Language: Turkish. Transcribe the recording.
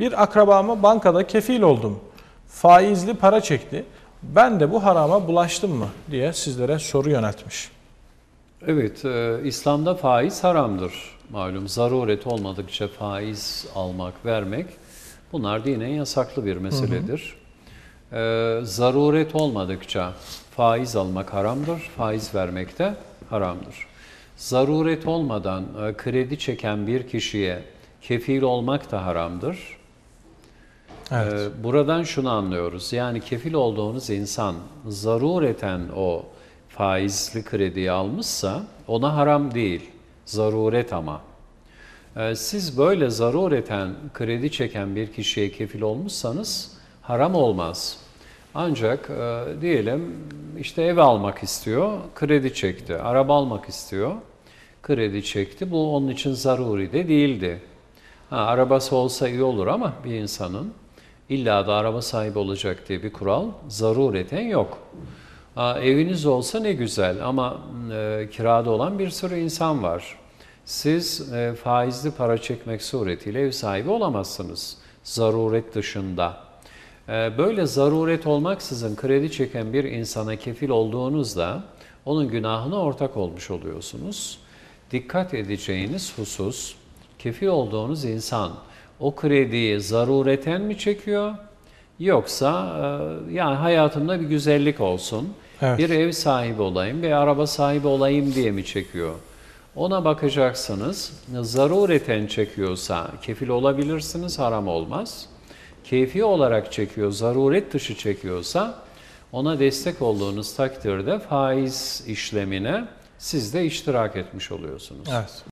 Bir akrabama bankada kefil oldum. Faizli para çekti. Ben de bu harama bulaştım mı diye sizlere soru yöneltmiş. Evet, e, İslam'da faiz haramdır. Malum zaruret olmadıkça faiz almak, vermek bunlar dinen yasaklı bir meseledir. E, zaruret olmadıkça faiz almak haramdır, faiz vermek de haramdır. Zaruret olmadan e, kredi çeken bir kişiye kefil olmak da haramdır. Evet. Ee, Buradan şunu anlıyoruz. Yani kefil olduğunuz insan zarureten o faizli krediyi almışsa ona haram değil. Zaruret ama. Ee, Siz böyle zarureten kredi çeken bir kişiye kefil olmuşsanız haram olmaz. Ancak e, diyelim işte ev almak istiyor, kredi çekti. Araba almak istiyor, kredi çekti. Bu onun için zaruri de değildi. Ha, arabası olsa iyi olur ama bir insanın illa da araba sahibi olacak diye bir kural zarureten yok. Ha, eviniz olsa ne güzel ama e, kirada olan bir sürü insan var. Siz e, faizli para çekmek suretiyle ev sahibi olamazsınız zaruret dışında. E, böyle zaruret olmaksızın kredi çeken bir insana kefil olduğunuzda onun günahına ortak olmuş oluyorsunuz. Dikkat edeceğiniz husus kefil olduğunuz insan o krediyi zarureten mi çekiyor yoksa e, yani hayatımda bir güzellik olsun, Evet. bir ev sahibi olayım, bir araba sahibi olayım diye mi çekiyor? Ona bakacaksınız. Zarureten çekiyorsa kefil olabilirsiniz, haram olmaz. Keyfi olarak çekiyor, zaruret dışı çekiyorsa ona destek olduğunuz takdirde faiz işlemine siz de iştirak etmiş oluyorsunuz. Evet.